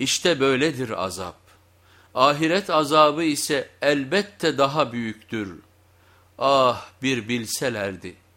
İşte böyledir azap. Ahiret azabı ise elbette daha büyüktür. Ah bir bilselerdi.''